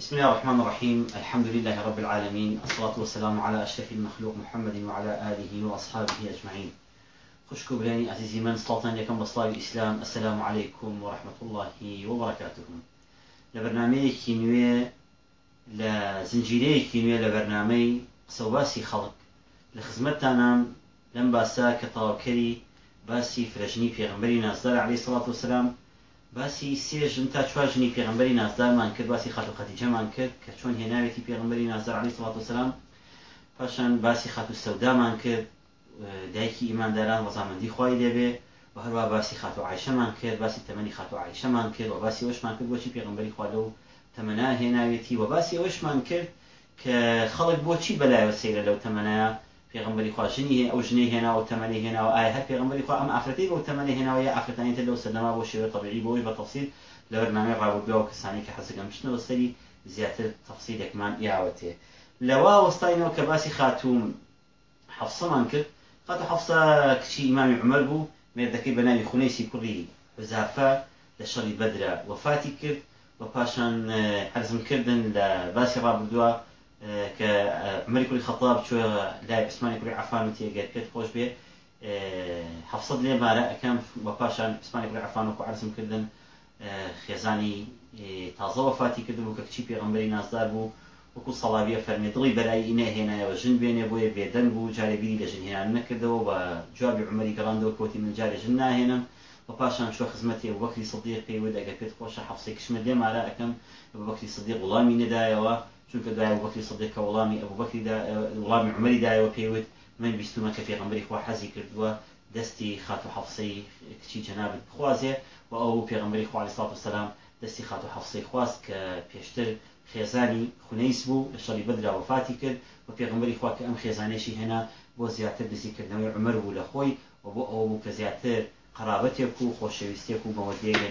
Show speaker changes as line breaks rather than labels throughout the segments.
بسم الله الرحمن الرحيم. الحمد لله رب العالمين. الصلاة والسلام على أشرف المخلوق محمد وعلى آله وأصحابه أجمعين. خوشكو بلاني عزيزي من سلطان لكم بصلاة الإسلام. السلام عليكم ورحمة الله وبركاته. لبرنامج كينوية لزنجيري كينوية لبرنامج سواسي خلق. لخزمتنا لم باسا كطاوكري باسي فرجني في غنبري نازدار عليه الصلاة والسلام. باسی سێژن تا چواژنی پێغمبەری نازدارمان کرد باسی خات و خەتیجەمان کرد کە چۆن هێناوێتی پێغمبەری نازدار علی سڵات وسلام پاشان باسی خات و سەودامان کرد دایکی ئیمانداران ڕزامەندی خی لێبێ و هەروە باسی خات و عیشەمان کرد باسی تەمەنی خات و عیشەمان کرد و باسی ئەوشمان کرد بۆچی پێغمبەری خوا لەو تەمەنا هێناوێتی و باسی ئەوشمان کرد کە خەڵک بۆچی بەلایەوە سەیرە لەو تەمەنایە؟ پێغمبەری خواشنی ئەو ژنەی هێناوە تەمەنی هێناوە ئایا هەر پێغمبەری خوا ئەم ئافرەتی بۆ تەمەنی هێناوە یا ئافرەتانیتە لەو سەردەما بۆ شێوە طبیعی بۆی بە تەفسیر لە بەرنامەی ڕابردووە کەسانی کە حەزەکەم بچنەوە سەری زیاتر تەفسیرێکمان یاوەتێ لەوا وەستاینەوە کە باسی خاتوم حەفسەمان کرد. خاتو حەفسە کچی ئیمامی عمەر بوو مێردەکەی بە ناوی خونەیسی کوڕی حزافە لە شەڕی بەدرا وەفاتی کرد و پاشان حەرزمکردن لە باسی ڕابردووە کە عمەری خەتاب چوە لای عسمانی کوری عفان و تێگەر کرد خۆش بێ. حەفسەد لێ مارە ئەەکەم بە پاشان عسمانی کوری عفان و عرزم کردن. خێزانی تازە وەفاتی کرد بوو کە کچی پێغمبەری نازدار بوو. وەکو سەڵاویە فەرمی دڵی بەرایی نەهێنایەوە ژن بێنێ بۆیە بێدەنگ بوو جارێبیری لە ژنهێنان نەکردەوە بە جوابی عمەری گەڕاندەوە کۆتی من جارێ ژن ناهێنم. و پاشان چوە خزمەتی وەکری سڵدیق پێیوە دەگە پێت خۆشە حەفسەی کشمە لێ مارە ئەەکەم. بەکری سڵدیق وڵامی نەدایەوە. چونکە دوای وەکی سەدێک کە وڵامی ئەو بەکریدا وڵامی عمەری دایەوە پێیوت من بیستمە کە پێغمبەری خوا حەزی کردووە دەستی خات و حەفسەی کچی جەنابت بخوازێ و ئەو پێغمبەری خوا علیه الصلاة والسلام دەستی خات و حەفسەی خواست کە پێشتر خێزانی خونەیس بوو لە شەڕی بەدرا وفاتی کرد و پێغمبەری خوا کە ئەم خێزانێشی هێنا بۆ زیاتر دزیکردنەوەی عمەر بوو لە خۆی و بۆ ئەوە بوو کە زیاتر قرابەتێک و خۆشەویستێک و بەوەدەیە لە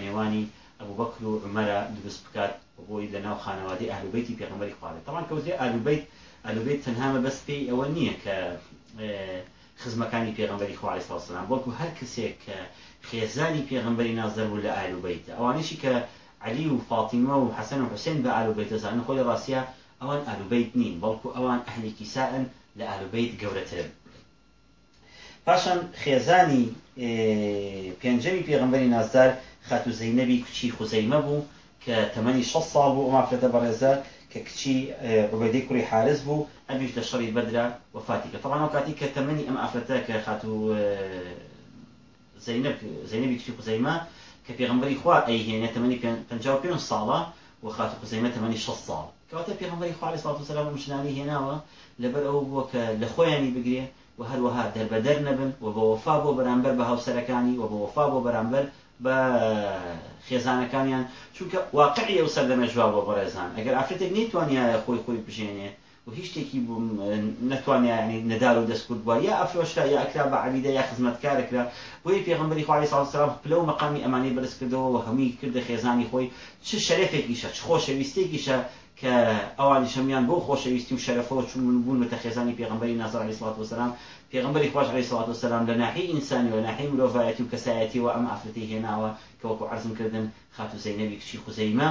ئەبوو بەکر و عمەرە دروست بکات بۆی لە ناو خانەوادی ئەهلوبەیتی پێغمبەری خواڵێت تەوان کەوتێ ئالوبیت ئەلوبیت تەنهامە بەست پێی ئەوە نییە کە خزمەکانی پێغمبەری خوالی ساسلام بۆکو هەر کەسێک کە خێزانی پێغمبەری نازەر بوو لە ئالوبیتە ئەوانشی کە علی و فاتیمە و حەسەن و حوسێن بە ئالوبیت زانن خۆی ڕاستە ئەوان ئالوبیت نین. بەڵکو ئەوان ئەهلیکی سائن لە ئالوبیت گەورەترن. پاشان خێزانی پێنجەمی پێغمبەری نازدار خاتو زەینەبی کوچی خوزەیمە بوو کە تەمەنی 6 ساڵ بوو ئەمافرەتە بەڕێزە کە کچی ڕوبەدەی کوڕی حارس بوو ئەمیش لە شەڕی بەدرا وفاتی کە طبعا کاتی کە تەمەنی ئەم ئافرەتە کە خاتو زەینەب زەینەبی کچی خوزەیمە کە پێغمبەری خوا ئەیهێنێ تەمەنی 55 ساڵە و خاتو خوزەیمە تەمەنی 6 ساڵ. کەواتە پێغمبەری خوا علیه الصلاة والسلام مشنانی هێناوە لەبەر ئەو بووە کە لە خۆیانی بگرێ و هەروەها دەربەدەر نەبن و بە وەفا بۆ بەرامبەر بە هاوسەرەکانی و بە وەفا بۆ بە خێزانەکانیان. چونکە واقعی ئەو سەردەمە جواب بۆ بەڕێزان. ئەگەر ئافرەتێک نەیتوانیا خۆی خۆی بژێنێ و هیچ شتێکی نتوانانی نەدار و دەستکرد بووە یا ئەفرۆشتا یا ئەکرا بە عبیدە یا خزمەتکارەکرا بۆی پێغمبەری خوالی ساڵسلام پلە و مەقامی ئەمانی بەرز کردەوە و هەمووی کردە خێزانی خۆی چ شەرێکێکیشە چ خۆشەویستێکیشە کە ئەوانی شەمیان بۆ خۆشەویستی و شەرەفەوە چون بوون بە خێزانی پێغمبەری نازار علیه الصلاة والسلام پێغمبەری خوش علیه الصلاة والسلام لە ناحی ئینسانی و ناحی مرۆڤایەتی و کەسایەتی و ئەم ئافرەتی کردن خاتو زەینەبی کچی خوزەیمە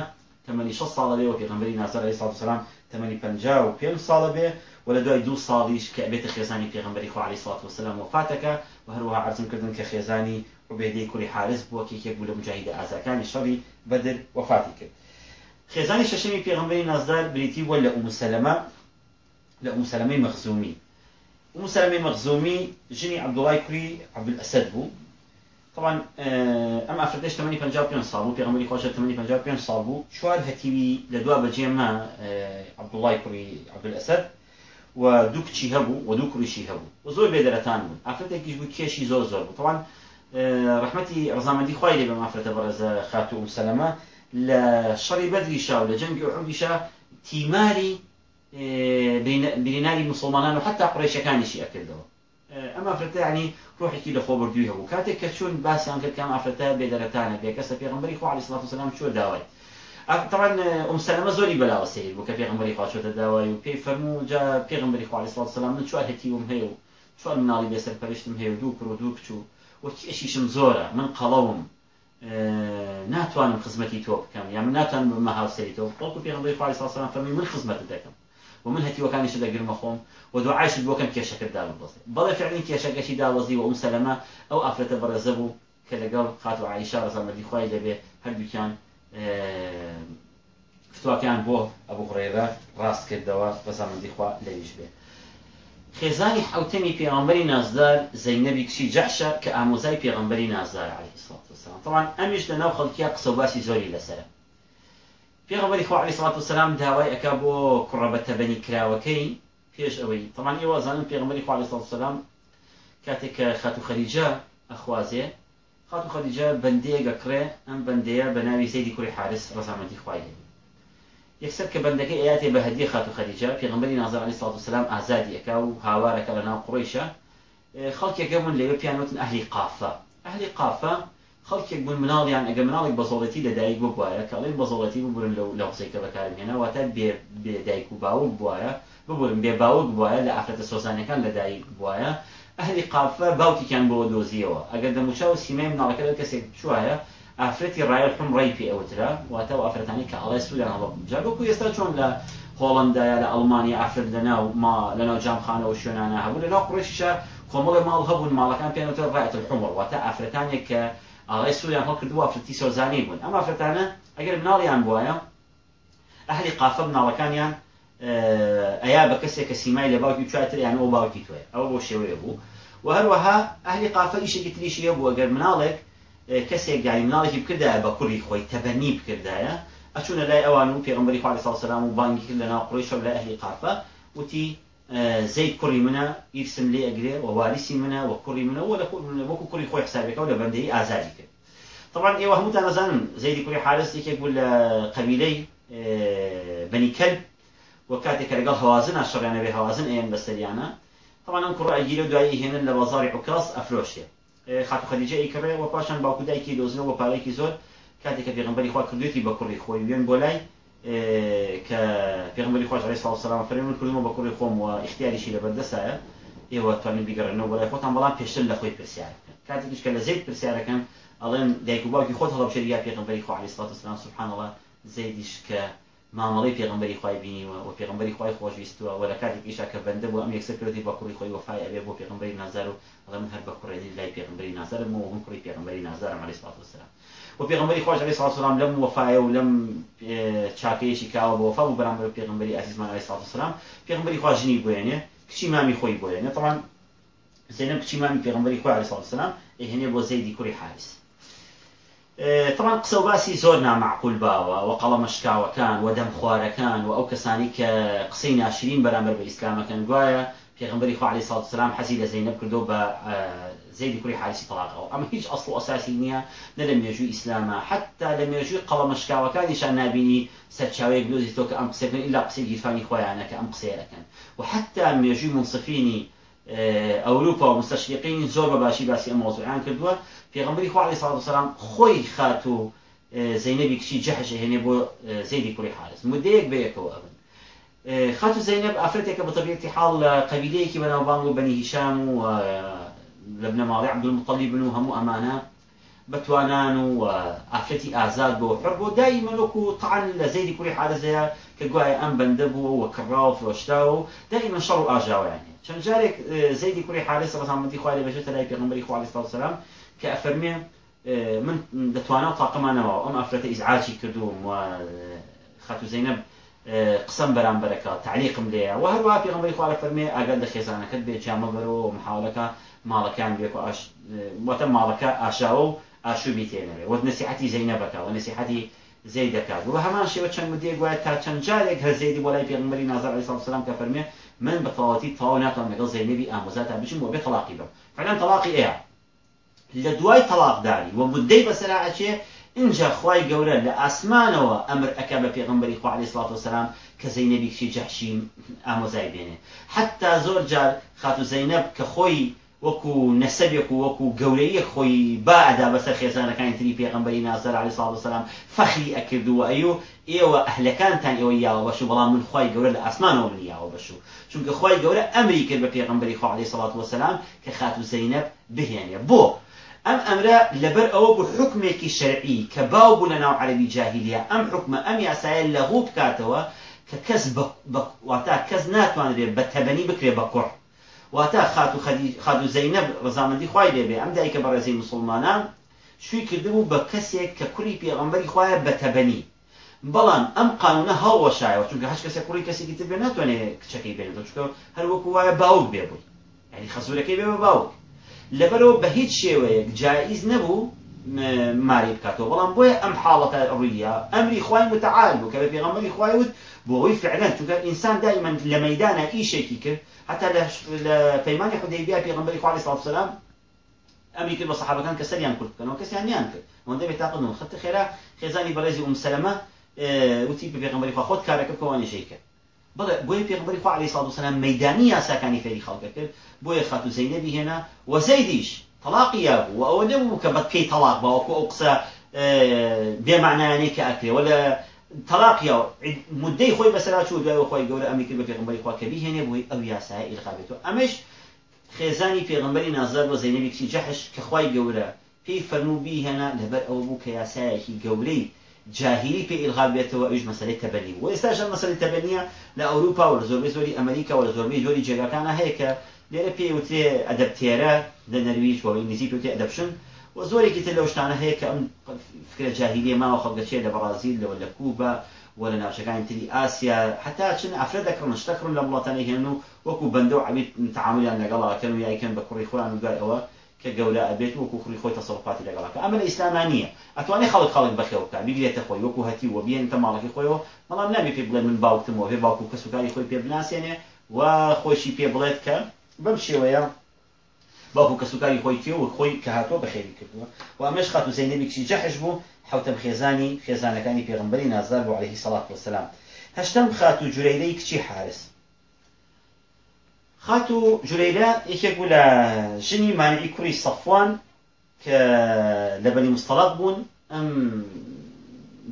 تەمەنی 6 ساڵە بێ و پێغمبەری نازار علیه الصلاة والسلام تەمەنی 55 ساڵە بێ و لە دوای دوو ساڵیش کە بێتە خێزانی پێغمبەری خوا علیه الصلاة والسلام وفاتەکە و هەروەها عرضم کردن کە خێزانی عبێدەی کوڕی حارس بووە کێکێک بوو لە مجاهیدە ئازاکانی شەڕی بەدر وفاتی کرد. خێزانی شەشەمی پێغمبەری لە لە مەخزومی ئوم سەلەمەی مەخزومی ژنی عەبدوڵای کوڕی عەبدولئەسەد بوو طبعا ئەم ئافرەتەش تەمەنی 55 ساڵ بوو پێغمبەری خۆش تەمەنی 55 ساڵ بوو چوار هەتیوی لە دوا بەجێما عەبدوڵای کوڕی عەبدولئەسەد و دوو کچی هەبوو و دوو کوڕیشی هەبوو و زۆر بێدەرەتان بوو. ئافرەتێکیش بوو کێشی زۆر زۆر بوو. طبعا بەڕێزە خاتو ئوم سەلەمە. لە شەڕی بەدریشا و لە جەنگی بریناری مسلمانان و حتا قڕێشەکانیشی ئەکردەوە ئەمە فرتە ینی ڕۆحێکی لە خۆ بردووی هەبوو کاتێک کە چۆن باسییان کرد کام ئافرەتە بێدەرەتانە بێ کەسە پێغمبەری خوا علیه الصلاة والسلام چۆ داوای. طبعا أم سلمة زۆری بەلاوە سیر بوو کە پێغمبەری خوا چۆتە داوای و پێی فەرموو جا پێغمبەری خوا علیه الصلاة والسلام من چوار هەتیوم هەیە و چوار مناڵی بێسەر پەرشتم هەیە و دوو کوڕ و دوو کچوو وەکیشیشم زۆرە من قەڵەوم ناتوانم خزمەتی تۆ بکەم یا من ناتوانم بمە هاوسری تۆ بەڵکو پێغمبەری خوا ساسان فەرمی من خزمەت دەکەم و من هەتیوەکانیش دەگرمە خۆم و دوعایشت بۆکەم کێشەکەت دابڵێ بەڵێ فعلین کێشەکەشی داوەزی و ئەم سەلەمە ئەو ئافرەتە بەڕێزە بوو کە لەگەڵ خاتو عیشا ڕزامەدی خوای دەبێ هەردووکیان فتوواکیان بۆ ئەبوو هڕێرە ڕاست کردەوە ڕزامەندی خوا لەویش بێ. خێزانی حوتەمی پێغمبەری نازدار زەینەبی کشی جەحشە کە ئامۆزای پێغمبەری نازدار علیه الصلاة والسلام طبعا ئەمیش لەناو خەڵکیە قسە باسی زۆری پێغمبەری خوا علیه الصلاة والسلام ئەکا بۆ کوڕەبەتە بەنی کراوەکەی پێش ئەوەی طبعا ئێوە زانن پێغمبەری خوا علیه الصلاة والسلام. کاتێک کە خاتو خەریجە ئەخوازێ خاتو خەریجە بەندەیە گەکڕێ ئەم بەندەیە بە ناوی زەیدی کوڕی حارس ڕەزامەتی خوای هەیە یەکسەر کە بەندەکەی ئاەتێ بە هەدیە خات و خەدیجە پێغمبەری نازار علیه الصلاة والسلام ئازادی ئەکا و هاوارەکە لە ناو قڕیشە خەڵکێکە بوون لەوێ پیانوتن ئەهلی قافە ئەهلی قافە خەڵکێک بوون مناڵیان ئەگە مناڵێک بەزۆڵەتی لەدایک ببوایە کەڵێن بەزۆڵەتی ببورن لە قسەیکە بەکارم هێنا واتە بێ دایک و باوک بواە ببورن بێ باوک بواە لە ئافرەتە سۆزانەکان لەدایک بواە ئەهلی قافە باوکیان بۆ دۆزیەوە. ئەگەر دەموچا و سیمای مناڵەکە کەسێک چوایە ئافرەتی ڕایل حم ڕێی پێ ئەوترا واتە و ئافرەتانی کە ئەڵای سوودان هەڵە جا بۆکو ئێستا چۆن لە هۆڵندایە لە ئەڵمانی ئافرەت لەناو ما لەناو جامخانەوە شوێنانە هەبوو. لەناو قڕێشیشە کۆمەڵی ماڵ هەبوون ماڵەکان پێێنەوە ڕایەت الحمر واتە ئافرەتانێک کە ئاڵای سوودیان هەڵ کردو ئافرەتی سۆزانی بوون. ئەم ئافرەتانە ئەگەر مناڵیان بواە ئەهلی قافە مناڵەکانیان ئەیا بە کەسێک کە سیمای لە باوکی چاتریان ئەو باوکی توێ. ئەو بۆ شێوەیە بوو. و هەروەها ئەهلی قافە ئیشێکی تریشیە بوو. ئەگەر مناڵێک کەسێک گاری مناڵێکی بکردایە بە کوڕی خۆی تەبەنی بکردایە ئەچونە لای ئەوان و پێغمبەری خوا ساڵ سلام و بانگی کرد لە ناو قڕیشە لە ئەهلی قافە وتی زەید کوڕی منە ئیرسم لێ ئەگرێ و واریسی منە و کوڕی منە و وەکو کوڕی خۆی حسابەکە و لە بەندەی ئازادی کرد طبعا ئێوە هەمووتان نەزانن زەیدی کوڕی حارس یەکێک بوو لە قەبیلەی بەنی کەلب و کاتێک لەگەڵ هەوازن ئاشڕیانە بێ هەوازن ئێن بەسەریانە طبعا ئەم کوڕ ئەگیرە دوایی هێنن لە بازاری عکاس ئەفرۆشێ خات خەدیجە ئیکڕێ و پاشان باوکو دایکی دۆزنەوە پارێکی زۆر کاتێک کە پێغمبەری خوا کردوێتی بە کوڕی خۆی وێن بۆ لای کە پێغمبەری خۆش علیه السلام فەرمون کردمە بە کوڕی خۆم و اختیاریشی لە بەردەسایە ئێوە توانین بیگەڕنەوە بۆلای خۆتان بەڵام پێشتر لە خۆی پرسیارەکەن کاتێکیش کە لە زەید پرسیارەکەن ئەڵێن دایک و باوکی خۆت هەڵبژێریا پێغمبەری خوا علیه السلام سبحان الله زەیدیش کە مامەڵی پێغمبەری خوای بینیوە و پێغمبەری خوای خۆشویستوە و لە کاتێک ئیشا کە بەندە بۆ ئەم یەکسەر کردی بە کوڕی خۆی وفای ئەبێ بۆ پێغمبەری نازار و من هەر بە کوڕێنی لای پێغمبەری نازارم و من کوڕی پێغمبەری نازارم علیه الصلاة والسلام. و پێغمبەری خوش علیه الصلاة والسلام لەم وفایە و لەم چاکەیەشی کاوە بۆ وفا بوو بەرامبەر پێغمبەری عزیزمان علیه الصلاة والسلام. پێغمبەری خوا ژنی بۆیێنێ کچی مامی خۆی بۆیێنێ طبعا زینب کچی مامی پێغمبەری خوا علیه الصلاة والسلام؟ ئێهێنێ بۆ زەیدی کوڕی حارس طبعا قسە و باسی زۆر نامعقول باوە و قەڵە مەشکاوەکان و دەم خوارەکان و ئەو کەسانی کە قسەی ناشرین بەرامبەر بە ئیسلامەکەن گوایە پێغمبەری خوا علیه الصلاة والسلام حەزی لە زەینەب کردو بە زەیدی کوڕی حارسی تەلاقەوە ئەمە هیچ ئەسڵ ئەساسی نییە نە لە مێژووی ئیسلامە. حتا لە مێژووی قەڵە مەشکاوەکانیشان نابینی سەرچاوەیەک دۆزی تۆ کە ئەم قسەکەن ئیلا قسەی گیرفانی خۆیانە کە ئەم قسەیەەکەن و حتا مێژووی منصفینی ئەوروپا و مستەشریقینی زۆر بە باشی باسی پێغمبەری خوا علیه الصلاة والسلام خۆی خات و زەینەبی کچی جەحش هێنێ بۆ زەیدی کوڕی حارس. مدەیەک بەیەکەوە ئەبن خاتو زەینەب ئافرەتێکە بە طبیعەتی حاڵ لە قەبیلەیەکی بەناوبانگ و بەنی هیشام و لە بنەماڵی عەبدولمطەلیب بن و هەموو ئەمانە بەتوانان و ئافرەتی ئازاد بۆ حر بۆ دایما وەکو طعن لە زەیدی کوڕی حارزەیە کە گوایە ئەم بەندە بووە و کڕا و فرۆشتا و دایما شەڕ و ئاژاویان چەند جارێک زەیدی کوڕی حارس السلام کە ئەفەرمێ من دەتوانە تاقمانەوە ئەم ئافرەتە ئیزعاجی کردوم و خەتو زەینەب قسم بەرامبەرەکە تعلیقم لێە و هەروە پێغمبەری خوا فەرمێ ئەگەر لە خێزانەکەت بێ جامە بەرەوە محاولەکە ماڵەکان بێ وەتە ماڵەکە ئاشاوە و ئاشوبی تێنەوێ وە نسیحەتی زەینەبەکە و نسیحەتی زەی دەکات. و هەمان شێوە چەند مدێ گوایە تا چەند جارێک هەر زەیدی بۆ لای پێغمبەری نازار علیه السلام کە فەرمێ من بە تەواوەتی تەواو ناتوان لەگەڵ زەینەبی ئامۆزاتا بچم بۆ بێ تەلاقی فعلا تەلاقی ئەیە. لە دوای تەلاقداری و مدەی بەسەرا ئەچێ اینجا خوای گەورە لە ئاسمانەوە ئەمر ئەکا بە پێغمبەری خوا علیه الصلاة والسلام کە زەینەبی کچی جەحشی ئامۆزای بێنێ. حتا زۆر جار خاتو زەینەب کە خۆی وەکو نەسەبێک و وەکو گەورەیە خۆی بادا بەسەر خێزانەکانی تری پێغمبەری نازەر علی سڵ وسلام فەخری ئەکردووە ئەیو ئێوە ئەهلەکانتان ئێوە یاوە بەش و بەڵام من خی گەورە لە ئاسمانەوە من یاوە بەش و چونکە خی گەورە ئەمری کرد بە پێغمبەری خوا علیه الصلاة والسلام کە خاتو زەینەب بهێنێ. بۆ ئەم ئەمرە لەبەر ئەوە بوو حکمێکی شەرعی کە باو بوو لە ناو عەربی جاهلیە ئەم حکمە ئەم یاسایە لەغوو بکاتەوە کە کەس واتا کەس ناتوانرێت بە تەبەنی بکرێ بە کوڕ. واتا خات و خات و زەینەب ڕزامەندی خوای لێبێ ئەم دایکە بە ڕێزەی مسلمانان شووی کردبوو بە کەسێک کە کوڕی پێغەمبەری خوایە بە تەبەنی. بەڵام ئەم قانونە هەڵوەشایەوە. چونکە هەش کەسێک کوڕی کەسێکی تر بێ ناتوانێت کچەکەی بێنێت چونکە هەر وەکو وایە باوک بێ بووی ینی خەسوورەکەی بێ بە باوک. لەبەرەوە بە هیچ شێوەیەک جاییز نەبوو ماری بکاتەوە. بەڵام بۆیە ئەم حاڵەتە ڕوویە ئەمری خوای متعال بوو کە بە پێغەمبەری خوای وت بۆ ئەوی فعلەن چونکە ئینسان دائما لە مەدانە ئیشێکی کرد. حتا لە پەیمانی حودەیبیا پێغەمبەری خوا علیه الصلاة والسلام ئەمری کرد بە سەحابەکان کە سەریان کورت بکەنەوە کەسیان نیان کرد. ئەوەندە بێت تاقن خەت خێرا خێزانی بەڕێزی ئوم سەلەمە وتی بە پێغەمبەری خوا خۆت کارەکە بکەوانی شەی کرد. بڵێ بۆیە پێغمبەری علیه الصلاة والسلام مەدانی یاساکانی فێری خەڵکە کرد بۆیە خاتو زەینەبی هێنا وەزەیدیش تەلاقی یابوو و ئەوە نەبوو کە بەتکەی تەلاق باوەکو ئەو قسە بێمعنایانەی کە ئەکرێ وە لە تەلاقیا مدەی خۆی بەسەرا چوو دوای خۆی گەورە ئەمی کرد بە پێغمبەری خوا کە بیهێنێ بۆی ئەو یاسایە ئیلقابێتەوە ئەمەش خێزانی پێغمبەری نازار بە زەینەبی کچی جەحش کە خوای گەورە پێی فەرموو بیهێنا لەبەر ئەوە بوو کە یاسایەکی گەورەی جاهلی پێ ئیلغاب بێتەوە ئەوش مەسەلەی تەبەنی و ئێستاش ئەم مەسەلەی تەبەنیە لە ئەوروپا و لە زۆربەی زۆری ئەمریکا و لە زۆربەی جۆری جێگاکانە هەیە کە لێرە پێی وتێ ئەدەبتێرە لە نەرویج و ئینگلیزی پێوتێ ئەدەپشن و زۆرێکی تر لەو شتانە هەیە کە ئەم فکرە جاهلیە ماوە خەڵگەچێ لە بەرازیل لەوە لە کوبا و لە ناوچەکانی تری ئاسیا حتا چن ئەفرە دەکڕن شتەکڕن لە وڵاتانی هێن و وەکو بەندە و عبید تعاملیان لەگەڵاکەن و یایکەن بە کوڕی خۆیان دوای کە گەورە ئەبێت وەکو خوری خۆی تەسەڵفاتی لەگەڵەکە ئەمە ئیسلامانیە ئەتوانێت خەڵک خەڵک بەخێو بکە. بیگرێتە خۆی وەکو هەتی و بێنتە ماڵەکەی خۆیەوە. بەڵام نابێت پێ بڵێ من باوکتمەوە. هێ باوکو کەسوکاری خۆی پێ بناسیێنێ و خۆشی پێ بڵێت کە بەم شێوەیە باوکو کەسوکاری خۆی تێ و خۆی کە هاتووە بەخێری کردووە. و ئەمەش خات و زەینەبێکی حوتەم خێزانی خێزانەکانی پێغمبەری نازدار بۆ عليه الصلاة والسلام هەشتم خات و جورەیرەی کچی حارس. خات و جورەیرە یەکێک بوو لە ژنی مانعی کوڕی سەفوان کە لە بەنی مستەڵات بوون ئەم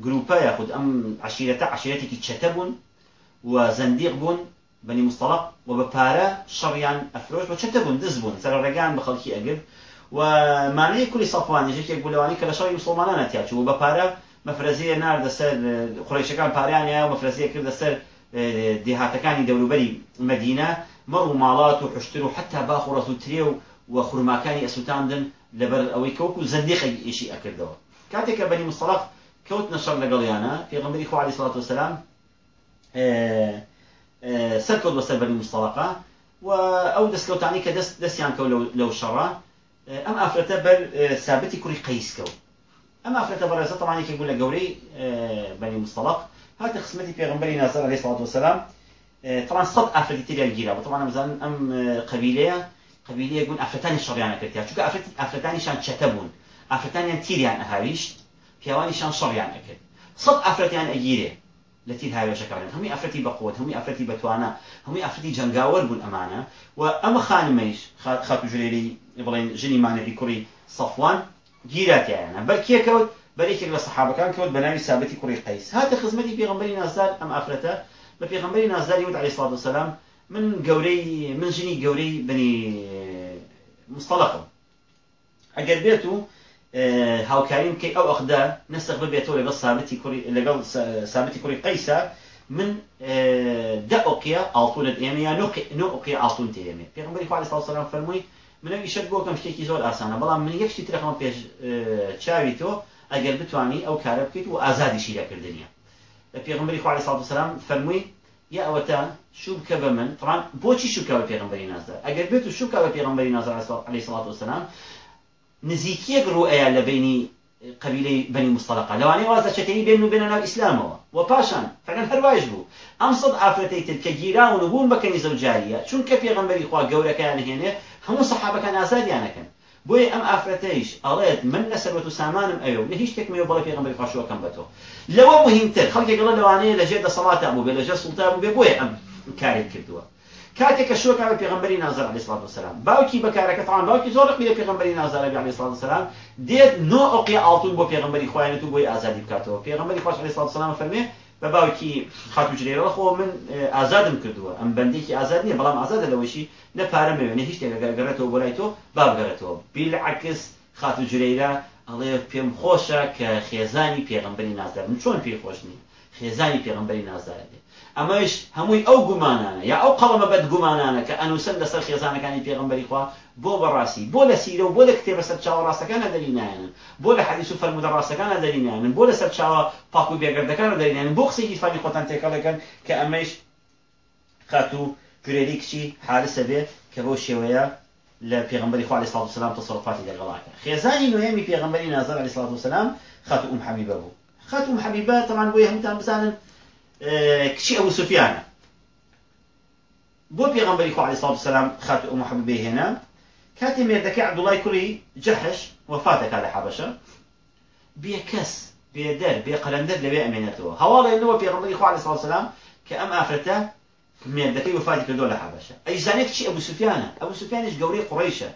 گروپە یاخود ئەم عشیرەتە عشیرەتێکی چەتە بوون و زەندیق بوون بەنی مستەڵق و بە پارە شەڕیان ئەفرۆش بە چەتە بوون دز بوون سەر ڕێگان بە خەڵکی ئەگرت و مانەیە کولی سەفوان یەکێک بوو لەوانی کە لە شەڕی مسلمانان ئەتیاچوو بە پارە پاریانە و ماڵات و حشتر و حتا باخ و ڕەت و ترێ و و خورماکانی ئەسووتاندن لەبەر ئەوەی کەوکو زەندیقی ئیشی ئەکردەوە کاتێکە بەنی مستەڵق کەوت نەشەر لەگەڵیانە پێغمبەری خوا علیه الصلاة والسلام سەرکەوت بەسەر بەنی مستەڵقە و ئەو دەستکەوتانی کە دەست دەستیان کەوت لەو شەڕە ئەم ئافرەتە بەر سابتی کوڕی قەیس کەوت ئەم ئافرەتە بەڕێزە تەمانێکی بوو لە گەورەی بەنی مستەڵق هاتە خسمەتی پێغمبەری ناسەر علیه الصلاة والسلام. طبعا صد ئافرەتی تریان گیرا طبعا ئەمزان ئەم قبیلەیە قبیلەیە بوون ئافرەتانی شەڕیانە کردیا چونکە ئافرەتانیشان چەتە بوون ئافرەتانیان تیریان ئەهاویشت پیاوانیشان شەڕیان ئەکرد سەد ئافرەتیان ئەگیرێ لە تیر هاوێشەکان هەمووی ئافرەتی بەقوت هەمووی ئافرەتی بەتوانە هەمووی ئافرەتی جنگاوەر بوون ئەمانە و ئەمە خانمەیش خاتو ژێری بڵێن ژنی مانەی کوڕی سەفوان گیراتیانە بەرکێکەوت بەرێکێک لە سەحابەکان کەوت بە ناوی سابەتی کوڕی قەیس. هاتە خزمەتی پێغمبەری نازدار ئەم ئافرەتە بە پێغمبەری نازداری وت علیه الصلاة والسلام من گەورەی من ژنی گەورەی بنی مستەڵقم ئەگەر بێت و هاوکاریم کەی ئەو ئەخدا نەسەق ببێتەوە لەگەڵ سابتی کوڕی لەگەڵ سابتی کوڕی قەیسە من دە ئۆقیە ئاڵتونت ئێمە یا نۆ ئۆقیە ئاڵتون تێمێ پێغمبەری خوا الصلاة والسلام فەرمووی منە ئیشت بۆکەم شتێکی زۆر ئاسانە بەڵام من یەکشتی ترەخەمە پێش چاوی تۆ ئەگەر بتانی ئەو کارە بکەیت و ئازادیشی لەکردنیە پێغمبەری خوا علیه الصلاة والسلام فەرمووی یا ئەوەتە شوب کە بە من طبعا بۆچی شوکە بە پێغمبەری نازدار؟ ئەگەر بێت و شوکە بە پێغمبەری نازدار علیه الصلاة والسلام نزیکیەک ڕوئەیە لە بینی قبیلەی بنی مستەلقە لەوانەیە وازە چەتەی بێن و بێنە ناو ئیسلامەوە. و پاشان فەرەن هەرواش بوو. ئەم سەد ئافرەتەی تر کە گیراون و بوون بەکەنی زەوجاریە چونکە پێغمبەری خوا گەورەکەیان هێنێ هەموو سەحابەکان ئازادیانەکەن. بۆیە ئەم ئافرەتەیش ئەڵێت من لە سەرەت و سامانم ئەوێ لە هیچ شتێکمەوە بەڵێ پێغمبەری خوا بە تۆ لەوە مهمتر خەڵکێک لە لەوانەیە لەژێر دەسەڵاتە بوو بێ لەژێر سوڵتا بوو بێ بۆیە ئەم کارێک کردووە. کاتێک کە شوکە بە پێغمبەری نازار علیه الصلاة والسلام باوکی بەکارەکە طبعا باوکی زۆر قبیلە پێغمبەری نازار علیه الصلاة والسلام دێت نۆ ئۆقی ئاڵتون بۆ پێغمبەری خوایەت و بۆی ئازادی بکاتەوە. پێغمبەری خوش علیه الصلاة والسلام فەرمێ بە باوکی خاتوجرێرە خۆ من ئازادم کردووە. ئەم بەندێکی ئازاد نییە بەڵام ئازادە لەوەشی نە پارەمەوێ نە هیچ شتێک گەڕێتەوە بۆ لای تۆ بابگەڕێتەوە بیلعکس خات و جرەیرا ئەڵێ پێم خۆشە کە خێزانی پێغمبەری نازدار من چۆن پێی خۆش نیە خێزانی پێغمبەری نازدارێ ئەمەش هەمووی ئەو گومانانە یا ئەو قەڵەمە بەد گومانانە کە ئەنووسن لەسەر خێزانەکانی پێغمبەری خوا بۆ بەڕاستی بۆ لە سیرە و بۆ لە کتێبە سەر چاوە ڕاستەکانە دەرینایەن بۆ لە حەدیث و فەرمودە ڕاستەکانە دەرینایەن بۆ لە سەر چاوە پاک و بێگەردەکانە دەرینایەن بۆ قسەی فانی خۆتان تێکەڵەکەن کە ئەمەش خات و کوێری کچی الصلاة والسلام تصرفاتی لەگەڵاکە خێزانی نوێمی پێغمبەری نازر علیه الصلاة والسلام خات ام حبیبه بوو. خات ام حبیبه طبعا بۆ هەمووتان بزانن کچی ئەبو سوفیانە. بۆ پێغمبەری خوا علیه الصلاة والسلام خات ام حبیبه هێنا کاتی مێردەکەی عبدوڵای کوڕی جەحش وفاتەکە لە حەبەشە بێ کەس بێدەر بێ قەلەندەر لەوێ ئەمێنێتەوە هەواڵێنەوە پێغمبەری خوا الصلاة والسلام کە ئەم ئافرەتە مێردەکەی وفاتی کردو لە حەبەشە ئەیزانێت چی ئەبو سوفیانە ئەبو سوفیانش گەورەی قڕیشە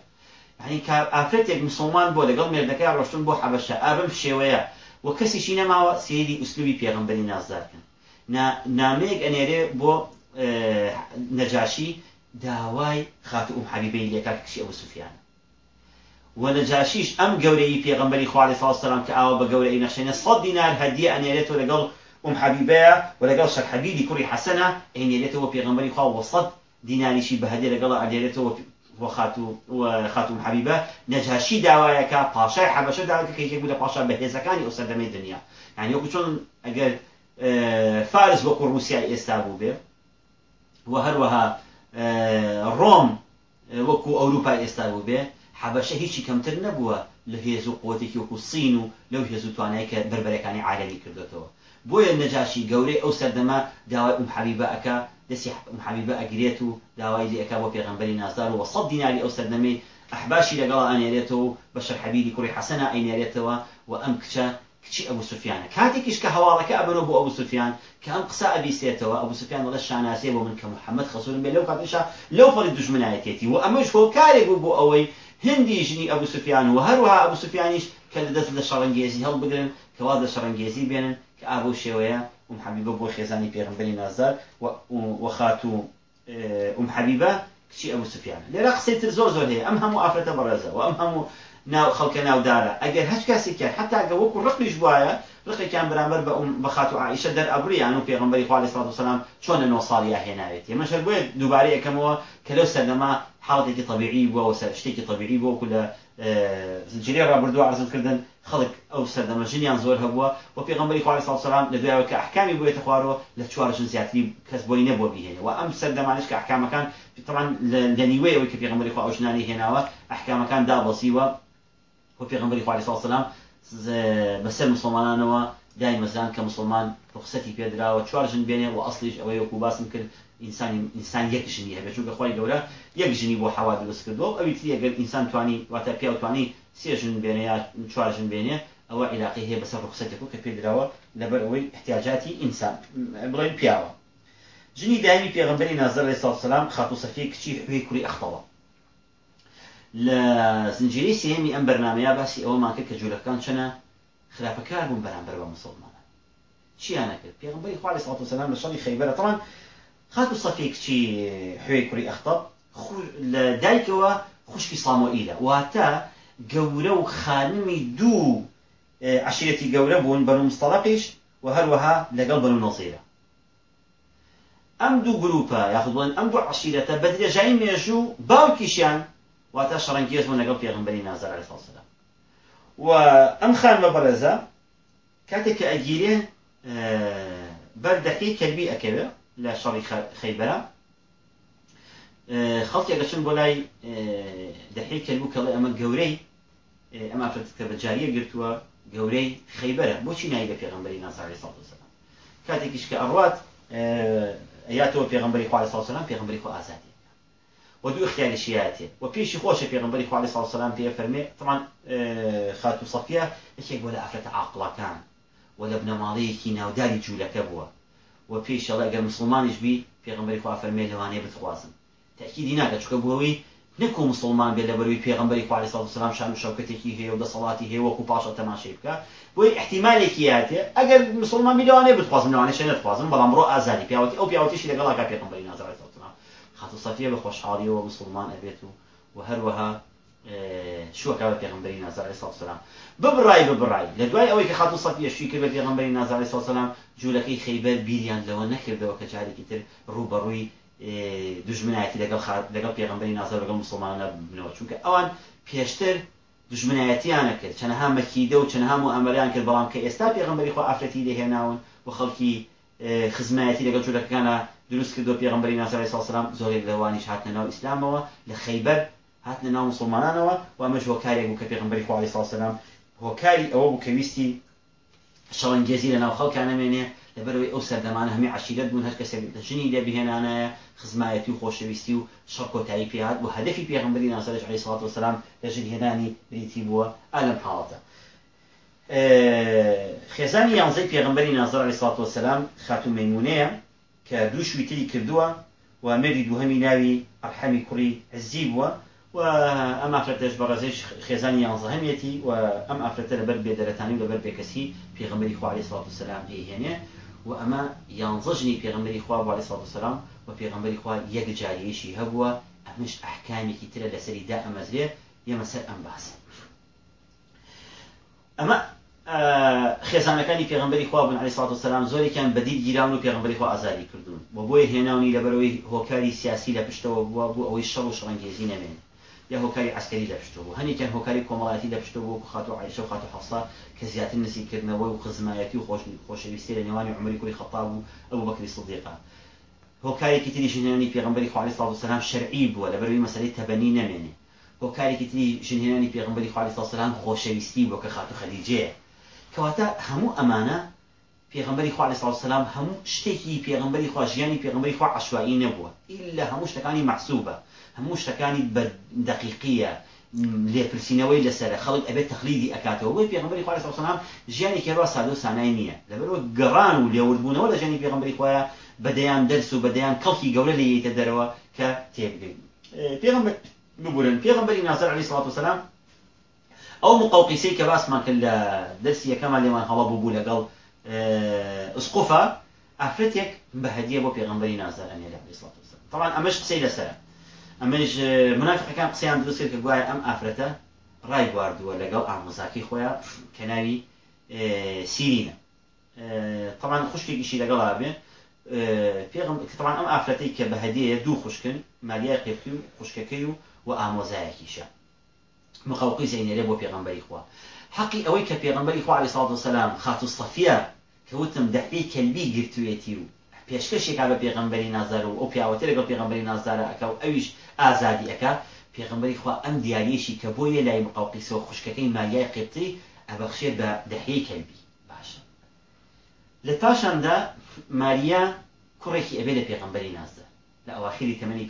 یعنی کە ئافرەتێک مسلمان بۆ لەگەڵ مێردەکەی ڕۆشتن بۆ حەبەشە ئابم شێوەیە و کەسیشی نەماوە سێری ئوسلوبی پێغمبەری نازدارکەن نامەیەک ئەنێرێ بۆ نەجاشی داوای خاتو ئوم حەبیبەی لێکا کشی ئەبو سوفیانە و نەجاشیش ئەم گەورەی پێغمبەری خوالی ساڵسەلام کە ئاوە بە گەورەی نەخشێنە سەد دینار هەدیە ئەنێرێتەوە لەگەڵ ام حبيبه ولقال شك حبيبي كوري حسنه اين يلته في غنبري خا وصد ديناري شي بهدي لقال اديرته وخاتو وخاتو حبيبه نجاشي داوايكا باشا حبشه داوايكا كي يقول باشا بهزكاني اسدمي الدنيا يعني يقول شلون أجل فارس وكو روسيا استابو به وهروها روم وكو اوروبا استابو به حبشه هیچی کەمتر نەبووە لە هێز و قوتێکی وەکو سین و لەو هێز و توانای کە بربەرەکانی عالەمی کردێتەوە بۆیە نەجاشی گەورەی ئەو سەردەما داوای حەبیبە ئەکا دەستی حەبیبە ئەگرێت و داوای لێ ئەکا بۆ پێغەمبەری نازدار و وەسەد دیناری ئەو سەردەمەی ئەحباشی لەگەڵ ئەنێرێتەوە بە شەرحەبیلی کوڕی حەسەنە ئەینێرێتەوە و ئەم کچە کچی ئەبوو سوفیانە کاتێکیش کە هەواڵەکە ئەبنەوە بۆ ئەبوو سوفیان کە ئەم قسە ئەبیستێتەوە ئەبوو سوفیان دەڵێ شاناسێ بۆ من کە محەممەد خەسوورم بێ لەو کاتێشا لەو فەڵی دژمنایەتێتی و ئەمەش هۆکارێک بوو بۆ ئەوەی هندی ژنی ئەبوو سوفیان و هەروها ئەبوو سوفیانیش کە دەست لە شەڕەنگێزی هەڵبگرن کەوا لە شەڕەنگێزی بێنن کە ئابوو شێوەیە أم حبيبة بو خێزانی پێغمبەری نازدار وەخاتو أم حبيبة کچی أبو سفیان لێرا قسەی تر زۆر زۆر هەیە ناو خەڵکە ناودارە ئەگەر هەچ کاسی کرد حتا ئەگە وەکو ڕقیش وایە ڕقێکیان بەرامبەر بە خاتو عائشە دەر ئەبریان و پێغمبەری خوا علیه السلام چۆنە نۆ ساڵیا هێناوێت. مەشەر بۆیە دووبارەی یەکەمەوە کە لەو سەردەما حاڵێکی طبیعی بووە و شتێکی طبیعی بووە وەکو لە زنجیرەی ڕابردووە عرضم کردن خەڵک ئەو سەردەمە ژنیان زۆر هەبووە و پێغمبەری خوا علیه السلام لە دوایەوە کە ئەحکامی بووێتە خوارەوە لە چوار ژن زیاتری کەس بۆی نەبووە بیهێنێ. و ئەم سەردەمانش کە ئەحکامەکان طبعا لە نیوەیەوەی کە پێغمبەری خوا ئەو ژنانی هێناوە ئەحکامەکان دابەسیوە و پێغمبەری خوا علیه السلام بەسەر مسلمانانەوە دای مەزان کە مسلمان رخصەتی پێدراوە چوار ژن بێنێ و ئەسلیش ئەوەی وەکو باسم کرد ئینسانی ئینسان یەک ژنی هەبێت چونکە خۆی گەورە یەک ژنی بۆ حەوا دروست کردو ئەوی تری ئەگەر ئینسان توانی واتە پیا توانی سێ ژن بێنێ یا چوار ژن بێنێ ئەوە علاقی هەیە بەسەر رخصەتێک کە پێدراوە لەبەر ئەوەی احتیاجاتی ئینسان. بڵێن پیاوە. ژنی دایمی پێغمبەری نازر علیه السلام خاتو سەفی کچی حوی کوری ئەختەوە. لە زنجیری سێمی ئەم بەرنمەیە باسی ئەوەمان کرد کە جوولەکان چەنە خراپەکار بوون بەرامبەر بە مسلمانە چیانە کرد پێغمبەری خوا علیه السلام لە شەڕی خەیبەرە طبعا خاتو سەفی کچی حوی کوری ئەختەب لە دایکەوە خوشکی سامۆئیلە. واتە گەورە و خانمی دوو عشیرەتی گەورە بوون بەنو مستەڵقیش و هەروەها لەگەڵ بەنو نەزیرە ئەم دوو گروپە یاخود بڵێن ئەم دوو واتە شەڕەنگێز بوون لەگەڵ پێغمبەری نازار علیه السلام و ئەم خانمە بەڕێزە کاتێک کە ئەگیرێ بەردەقی کەلبی ئەکەوێ لە شەڕی خەیبەرە خەڵکی ئەگەچن بۆ لای دەحی کەلبوو کەڵێ ئەمە گەورەی ئەمە کە بە جاریە گرتووە گەورەی خەیبەرە. بۆچی نایی بە پێغمبەری ناساری ساڵ کاتێکیش کە ئەڕوات ئەیاتەوە پێغمبەری خوارد ساڵسلام پێغمبەری خۆ ئازادی. و دوو اختیاری شیاتێ و پێشی خۆشە پێغمبەری خوارد ساڵسلام پێ فەرمێ طبعا خاتو سەفیا یەکێک بۆ لە ئافرەتە عاقڵەکان و لە بنەماڵەیەکی ناوداری جوولەکە بووە و پێشەڵە ئەگەر مسلمانیش بی پێغمبەری خوا فەرمێ لەوانەیە بتخوازن تأكيدی ناکە چکە بووەوەی نەکو مسلمان بێ لە بەروی پێغمبەری خوا علیه السلام شأن و شەوکەتێکی هەیە و دەسەڵاتی هەیە وەکو پاشە تەماشای بکە بۆی احتیمالێکی هاتێ ئەگەر مسلمان بیلوانێ بتخوازم لەوانەیە شە نەتخوازم بەڵام ڕۆ ئازادی پیاوەتی ئەو پیاوەتیشی لەگەڵاکە پێغمبەری نازار علیه السلام خاتو صفیە بە خۆشحاڵیەوە مسلمان ئەبێت و و هەروەها شوکە بە پێغمبەری نازاری ساسلام ببڕای ببڕای لە دوای ئەوەی کە خاتو سەفی شوی کرد بە پێغمبەری نازاری ساسلام جوولەکەی خەیبەر بیریان لەوە نەکردەوە کە جارێکی تر ڕوبەڕووی دژمنایەتی لەگەڵ لەگەڵ پێغمبەری نازار لەگەڵ مسلمانە بنەوە چونکە ئەوان پێشتر دژمنایەتیانە کرد. چەنەها مەکیدە و چەنەها و ئەمەریان کرد بەڵام کە ئێستا پێغمبەری خۆ ئافرەتی لێهێناون و خەڵکی خزمایەتی لەگەڵ جوولەکەکانە دروست کردو پێغمبەری ناساری ساسلام زۆرێک لەوانیش هاتنە ناو ئیسلامەوە لە خەیبەر هاتنە ناو مسلمانانەوە و ئەمەش هۆکارێک بوو کە پێغمبەری خوا علیه سلام هۆکاری ئەوە بوو کە ویستی شەڵەنگێزی لە ناو خەڵکان نامێنێ لەبەرەوەی ئەو سەردەمانە هەمی عشیرەت بوون هەر کەسێک ژنی لێ بهێنانایە خزمایەتی و خۆشەویستی و شەڕ کۆتایی پێهات و هەدەفی پێغمبەری ناسەرش علیه سڵات وسلام لە ژنهێنانی بریتی بووە ئالەم حاڵەتە. خێزانی یانزەی پێغمبەری نازر علیه سڵات وسلام خاتو مەیمونەیە کە دوو شویتری کردووە و مێری دووهەمی ناوی ئەرحەمی کوڕی عزی بووە و ئەم ئافرەتەش بە ڕێزەی خێزانی یانزەهەمێتی و ئەم ئافرەتە لەبەر بێدەرەتانی و لەبەر بێکەسی پێغمبەری خوا علیه سڵات وسلام پێهێنێ و ئەمە یانزەژنی پێغمبەری خوا علیه سڵات وسلام و پێغمبەری خوا یەک جاریەشی هەبووە ئەمش ئەحکامێکی ترە لەسەری دا ئەمەزرێ ئێمە سەر ئەم باسە. ئەمە خێزانەکانی پێغمبەری خوا بن علی سڵات وسلام زۆرێکیان بەدید گیراون و پێغمبەری خوا ئازادی کردوون. و بۆیە هێناونی لەبەرەوەی هۆکاری سیاسی لە پشتەوە بووە بوو ئەوەی شەڕ و شڕەنگێزی نەمێن یا هۆکاری عسکەری لە پشتەوە بوو. هەنێکیان هۆکاری کۆمەڵاتی لە پشتەوە بوو خاتو عیشە و خاتو حەفسا کە زیاتر نزیکردنەوە و خزمایەتی و خۆشەویستی لە نێوانی عمری کوڕی خەتاب و ئەو بەکری سڵدیقا هۆکارێکی تری ژنێنانی پێغمبەری خوا علیه الصلاة والسلام شەرعی بووە لەبەرەوەی مەسەلەی تەبەنی نەمێنێ. هۆکارێکی تری ژنێنانی پێغمبەری خوا علیه الصلاة والسلام خۆشەویستی بووە کە خاتو خەدیجەیە. کەواتە هەموو ئەمانە پێغمبەری خوا الصلاة والسلام هەموو شتێکی پێغمبەری خوا ژیانی پێغمبەری خوا عشوایی نەبووە. ئللا هەموو شتەکانی محسوبە هەموو شتەکانی بە دقیقیە لێپرسینەوەی لەسەر خەڵک ئەبێت تەخلیدی ئەکاتەوە. بۆی پێغمبەری خوا الصلاة والسلام ژیانی کێڕا سادە و سانای نییە. لەبەرەوە گەڕان و لێوردبوونەوە لە ژیانی پێغمبەری خۆیان بەدەیان دەرس و بەدەیان کەڵکی گەورە لە یەیتە دەرەوە کە تێبگەین پێغمبەر ببورن پێغمبەری ناصر علیه الصلاة والسلام کە باسمان کرد لە دەرسی یەکەمان لێمان هەڵە بوو لەگەڵ ئسقوفە ئافرەتێک بە هەدیە بۆ پێغمبەری نازار ئەنێ لە علیه الصلاة والسلام. طبعا ئەمەش قسەی لەسەرە ئەمەش منافقەکان قسەیان دروست کرد کە گوایە ئەم ئافرەتە ڕای گواردووە لەگەڵ ئامۆزاکەی خۆیان کە ناوی سیرینە طبعا خوشکێکیشی لەگەڵا بێ پێغم طبعا ئەم ئافرەتەی کە بە هەدیە دوو خوشکن مالیای قێفی و خوشکەکەی و و ئامۆزایەکیشە مقاوقی زینێرە بۆ پێغمبەری خوا. حەقی ئەوەی کە پێغمبەری خوا علیه الصلاة والسلام خاتو صفیە کەوتم دەحی کەلبی گرتوێتی و. پێشکەشێکا بە پێغمبەری نازار و ئەو پیاوەتە لەگەڵ پێغمبەری نازارە ئەکا و ئەویش ئازادی ئەکا پێغمبەری خوا ئەم دیارێشی کە بۆ یە لای مقاوقیسەوە خوشکەکەی مالیای قبطی ئەبەخشێ بە دەحەیە کەلبی باشە لە پاشاندا ماریا کوڕێکی ئەبێ لە پێغمبەری نازدە لە ئەواخری تەمەنی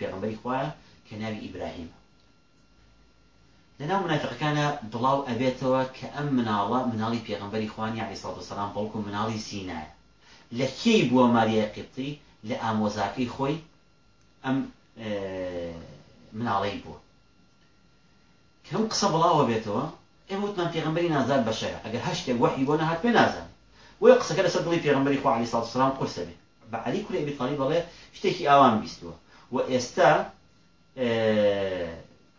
لەناو منافقەکانە بڵاو ئەبێتەوە کە ئەم مناڵە مناڵی پێغمبەری خوانی علیه الصلاة والسلام بەڵکو مناڵی سینایە لە کێی بووە ماریای قبطی؟ لە ئامۆزاکەی خۆی ئەم مناڵەی بووە. کەم قسە بڵاوە بێتەوە ئێمە وتمان پێغمبەری نازار بەشەیە ئەگەر هەشتێک وحی بۆ نەهات پێ نازان. وی قسەکە لەسەر دڵی پێغمبەری خوا علیه الصلاة والسلام قرسە بێ. بە علی کوڕی ئەبی طالیب بەڵێ شتێکی ئاوان بیستووە. و ئێستا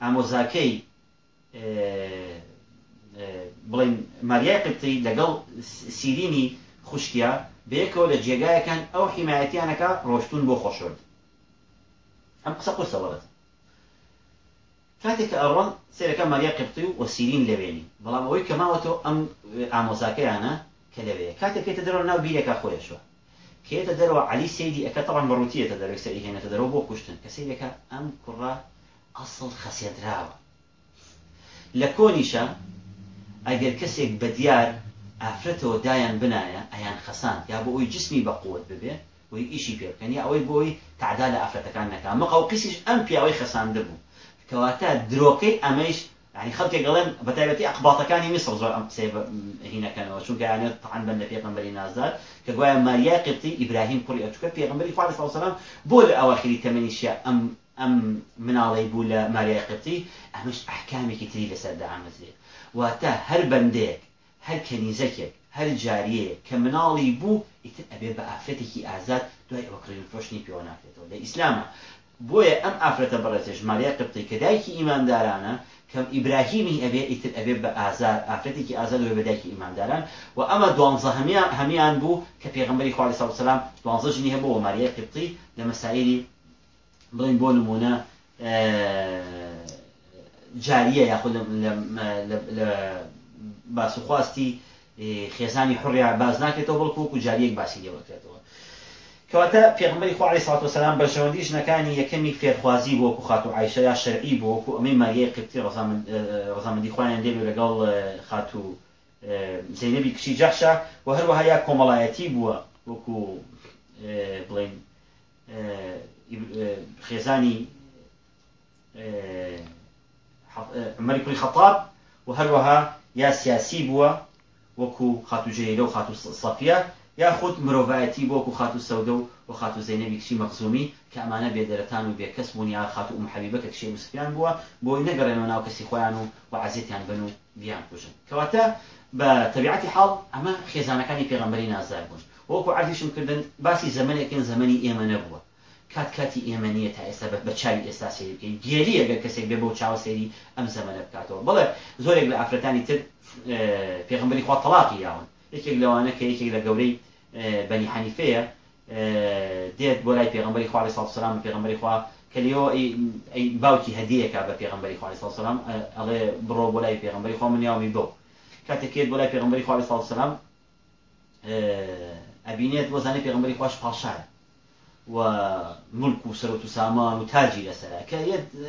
ئامۆزاکەی بڵین ماریای قبتی لەگەڵ سیرینی خوشکیا بەیەکەوە لە جێگایەکان ئەو حیمایەتیانەکە ڕۆشتون بۆ خۆشۆرد ئەم قسە قرسە وەڵێت کاتێک کە ئەڕۆن سێرەکە ماریا قبتی و وەسیرین لەوێنی. بەڵام ئەوەی کەماوەتەوە ئەم ئامۆزاکەیانە کە لەوەیە کاتێک پێێتە دەرەوە ناو بیرێکا خۆیشوە. کێتە دەرەوە علی سەیدی ئەەکە تەڕان بەڕوتیەتە دەرەوەی سەری هێنێتە دەرەوە بۆ کوشتن. کە سەیرەکە ئەم کوڕە ئەسڵ خەسێدراوە لە کۆنیشە ئەگەر کەسێک بە دیار ئافرەتەوە دایان بنایە ئەیان خەسان یا بۆ ئەوی جسمی بەقوت ببێ وی ئیشی پێ بکەن یا ئەوەی بۆی تعدا لە ئافرەتەکان نەکە مەقاو قیسیش ئەم پیاوەی خەساندە بوو کەواتە درۆکەی ئەمەش يعني خلق قلم بتابتي أقباطكاني مصر زور أم سيب هنا كانوا شو كان طبعا بن في غنبري نازل كجوا ماريا قبطي إبراهيم قرئ أتوك في غنبري فعليه الصلاة والسلام بول أواخر ثمانية شيء أم أم من علي بول ماريا قبطي أمش أحكامي كتير لسد عمزي وأتا هر بندك هر كنيزكك هر جارية كمنالي بو يتم أبي بأفتك آزاد دوای ئەوە کڕی فرۆشتنی پێوە ناکرێتەوە لە ئیسلامە بۆیە ئەم ئافرەتە بەڕێتێ ژمارەیە قبتی کە دایکی ئیماندارانە کەم ئیبراهیمی ئەبێ ئیتر ئەبێ بە ئازار ئافرەتێکی ئازاد وێ بەدایکی ئیمانداران و ئەمە دوانزە هەمیان بوو کە پێغمبەری خوالی ساوسلام دوانزە ژنی هەبوو ماریای قبتی لە بڵین بۆ نمونە جاریە یاخود لە باسوخواستی خێزانی حڕیا باز ناکرێتەوە بەڵکو و جاریەک باسی لێ بکرێتەوە کەواتە پێغمبەری خوا علیه الصلاه والسلام بەشەوەندی ژنەکانی یەکەمی فێرخوازی بۆ کو خاتو عایشە یا شەرعی بۆ کو ئەمەی ماریای قبتی ڕزامەندی خوایان لێ لەگەڵ خاتو زەینەبی کچی جەخشە و هەروەها یا کۆمەڵایەتی بووە وەکو خێزانی عمەری کوڕی خەتاب و هەروەها یا سیاسی بووە وەکو خاتوجێرە و خاتو سەفیە یاخود مرۆڤایەتی بۆکو خاتو سەودە و و خاتو زەینەبی کچی مەخزومی کە ئەمانە بێدەرەتان و بێکەس بوون یا خاتو ئوم حەبیبە کە کشی مسفیان بووە بۆی نەگەڕێنەوە ناو کەسی خۆیان و و عزیێتیان بن و بیان کوژن کەواتە بە تەبیعەتی حاڵ ئەمە خێزانەکانی پێغەمبەری نازار کات کاتی ئێمە نییە تا ئێستا بە چاوی ئێستا سێری بکەین. گێری ئەگەر کەسێک بێ بۆ چاوە سێری ئەم زەمەنە بکاتەوە. بڵێ زۆرێک لە ئافرەتانی تر پێغمبەری خوا تەلاقی یاون. یەکێک لەوانە کە یەکێک لە گەورەی بەنی حەنیفەیە دێت بۆ لای پێغمبەری خوا علیه السلام پێغمبەری خوا کە لێەوە ئەی باوکی هەدیەکە بە پێغمبەری خوا علیه السلام ئەڵێ بڕۆ بۆ لای پێغمبەری خوا منیاومی بۆ. کاتێکێت بۆ لای پێغمبەری خوا علیه السلام ئەبینێت وەزانێت پێغمبەری خوش پاشایە. و ملک و سەرۆت و سامان و تاجی لەسەر کە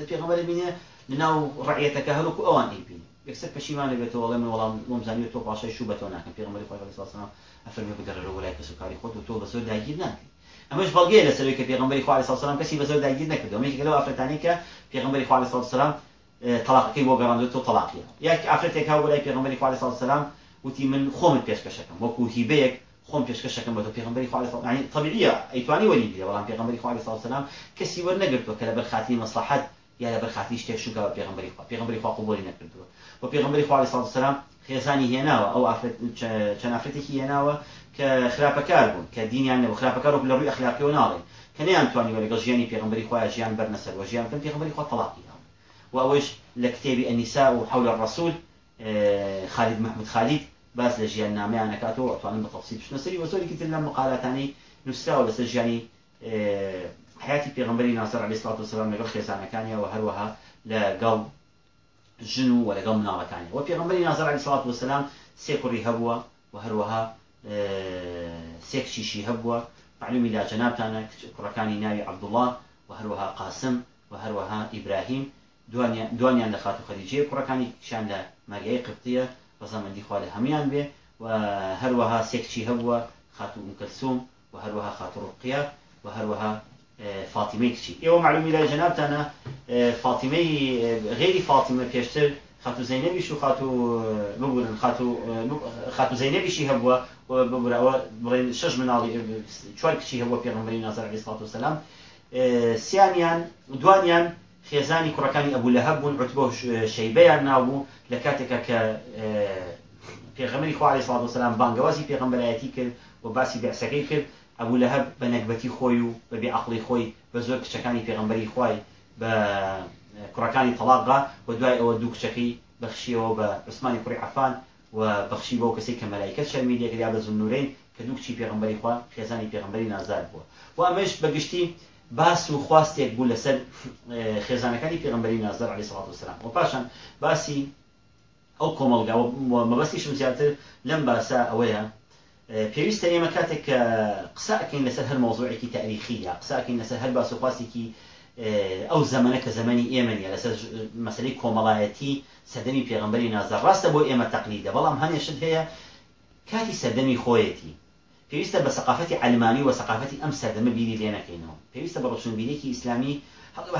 پێغمبەر بینێ لەناو ڕعەتەکە هەروکو ئەوان ئەیبینی یەکسەر پەشیمانە بێتەوە وڵێ من وەڵام وەمزانی تۆ پاشای شو بەتۆ ناکەم پێغمبەری خوا علیه السلام ئەفەرمێ بگەڕەوە لای کەسوکاری خۆت و تۆ بە زۆر داگیر ناکەی ئەمەش بەڵگەیە لەسەرەوەی کە پێغمبەری خوا علیه السلام کەسی بە زۆر داگیر نەکردەوە مێک لەو ئافرەتانی کە پێغمبەری خوا علیه السلام تەلاقەکەی بۆ گەڕاندوێت تۆ تەلاقیە یەک ئافرەتێک هاو بۆ لای پێغمبەری خوا علیه السلام وتی من خۆمت پێشکەشەکەم وەکو هیبەیەک خۆم پێشکەشەکەم بە تۆ پێغمبەری خوا يعني طبيعية ئەیتوانی وەلی بێ بەڵام پێغمبەری خوا علیه السلام کەسی وەرنەگرتووە کە لەبەر خاتی مەسلحەت یا لەبەر خاتی شتێک شوگا پێغمبەری خوا. پێغمبەری خوا قبولی نەکردووە. و پێغمبەری خوا علیه السلام خێزانی هێناوە ئەو چەند ئافرەتێکی هێناوە کە خراپەکار بوون کە دینیان نەبوو. خراپەکار و لە ڕووی ئەخلاقیەوە کە نەیانتوانی لەگەڵ ژیانی پێغمبەری خۆیان ژیان بەرنەسەر و ژیان کەم پێغمبەری خۆ تەلاقی و لە کتێبی ئەنیسا و حول الرسول خالد محمود خالد باز لە ژیان نامەیانەکاتەوە ئەتوانن بە تەفسیل بشنەسەری و زۆرێکی تر لە مقالاتانی نووسراوە لەسەر ژیانی حياتی پێغمبەری ناصر عليه الصلاة والسلام لەگەڵ خێزانەکانیەوە هەروەها لەگەڵ ژن و وەلەگەڵ مناڵەکانی و پێغمبەری ناصر عليه الصلاة والسلام سێ کوڕی هەبووە و هەروەها سێ کچیشی هەبووە. معلومی لا جەنابتانە کوڕەکانی ناوی عەبدوڵڵاه و هەروەها قاسم و هەروەها ئیبراهیم. دوانیان لە خاتو خەدیجێ کوڕەکانی کشان لە ماریای قبطیە. ڕزامەندی خوا لە هەمان بێ و هەروەها سێکچی هەبووە خاتو ئومکەلسوم و هەروەها خاتو ڕقیە و هەروەها فاتیمەی کچی. ئێوە معلومی لای جەنابتانە فاتیمەی غێری فاتیمە پێشتر خاتو زەینەبیش و خاتو ببورن خاتو خاتو زەینەبیشی هەبووە ببورەوە بڵێن شش مناڵی چوار کچی هەبووە پێغەمبەری نازر علیه الصلاة والسلام سیانیان دوانیان خێزانی کوڕەکانی ئەبوو لە هەبوون عوتبە شەیبەیان ناوبوو لە کاتێکە کە پێغەمەری خوا علیه الصلاة والسلام بانگەوازی پێغەمبەرایەتی کرد و باسی بەعسەکەی کرد ئەبوو لە هەب بە نەکبەتی خۆی و بە بێ عقلی خۆی بە زۆر کچەکانی پێغەمبەری خوای بە کوڕەکانی تەلاقا و دوای ئەوە دوو کچەکەی بەخشیەوە بە عوسمانی کوڕی عەفان و بەخشی بۆ کەسێک کە مەلایکەت شەرمی لێکریا بە زنورین کە دوو کچی پێغەمبەری خوا خێزانی پێغەمبەری نازار بووە. و ئەمەش بەگشتی باس و خواستێک بوو لەسەر خێزانەکانی پێغمبەری نازدار علی سڵات وسلام و پاشان باسی ئەو کۆمەلگا مەبەستیشم زیاتر لەم باسا ئەوەیە پێویستە ئێمە کاتێک کە قساکەین لەسەر هەر مۆزوعێکی تاریخی یا قساکەین لەسەر هەر باس و خواستێکی ئەو زمانە کە زمانی ئێمەنیە لەسەر مەسلەی کۆمەڵایەتی سەدەمی پێغمبەری نازە ڕاستە بۆ ئێمە تەقلیدە بەڵام هەنێشت هەیە کاتی سەدەمی خۆیەتی. پێویستە بە سەقافەتی علمانی و سەقافەتی ئەم سەردەمە بیری لێ نەکەینەوە پێویستە بە ڕۆشنبیرێکی ئیسلامی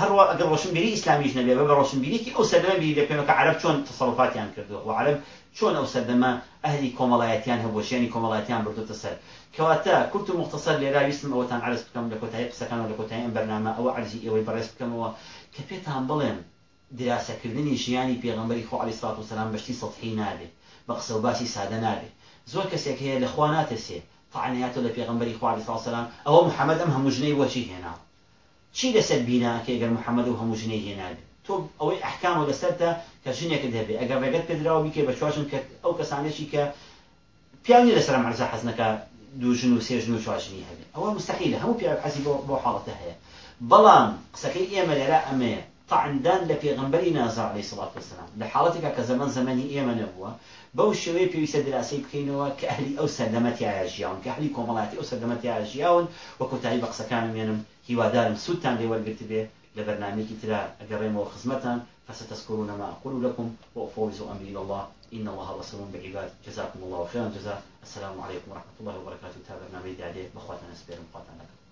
هەروە ئەگەر ڕۆشنبیری ئیسلامیش نەبێ بە ڕۆشنبیرێکی ئەو سەردەمە بیری لێکەوە عرب چۆن تصرفاتیان کردو و عرب چۆن ئەو سەردەمە ئەهلی کۆمەڵایەتیان هەبۆشیانی کۆمەڵایەتیان بردوتە سەر؟ کەواتە کورت و مختصر لێرا ویستم ئەوەتان عرض بکەم لە کۆتایی قسەکان و لە کۆتایی ئەم بەرنامە ئەوە عرضی ئێوەی بەڕێز بکەمەوە کە پێتان بڵێم دراسەکردنی ژیانی پێغمبەری خۆ علیه الصلاة والسلام بەشتی سەطحی نابێت بە قسە و باسی سادە نابێت زۆر کەسێک هەیە لە خوا ناتەسێت طعنيات لە پێغمبەری خوا علیه السلام ئەوە محەممەد ئەم هەموو ژنەی وەچی هێنا. چی لەسەر بیناکە ئەگەر محەممەد و هەموو ژنەی هێنابێت تۆ ئەوەی ئەحکام و لەسەرتە کە ژنێکت هەبێ ئەگەر ڕێگەت پێدراوە بیکێ بە چواشن کرد ئەو کەسانێکی کە پیاوی لەسەر مەرزە حەزنەکە ژن و سێژن و چواشنی هەبێ. ئەوە مستەقیلە هەموو پیا حەزی بۆ حاڵەتە هەیە. بەڵام قسەکەی ئێمە لێرا ئەمەیە. طعندان لە پێغمبەری نازا عليه الصلاة والسلام. لە حاڵەتێکا کە زەمان زەمانی ئێمە بەو شێوەیە پێویستە دراسی بکەینەوە کە ئەهلی ئەو سەردەمەتیایە ژیاون کە ئەهلی کۆمەڵاتی ئەو سەردەمەتیایە ژیاون وە کۆتایی بە قسەکانم مێنم هیوادارم سوودتان لێ وەرگرت بێ لە بەرنامێکی ترا. ئەگەڕێمەوە خزمەتان فستذكرون ما أقول لكم وأفوز أمري إلى الله. إن الله بصير بعباد. جزاكم الله خيرا. جزاء. السلام عليكم ورحمة الله وبركاته. تابعنا بيدي عليه بخواتنا سبيل مقاتنا